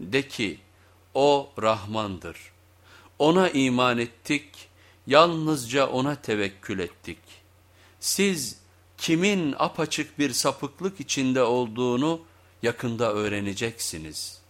De ki o Rahmandır. Ona iman ettik, yalnızca ona tevekkül ettik. Siz kimin apaçık bir sapıklık içinde olduğunu yakında öğreneceksiniz.''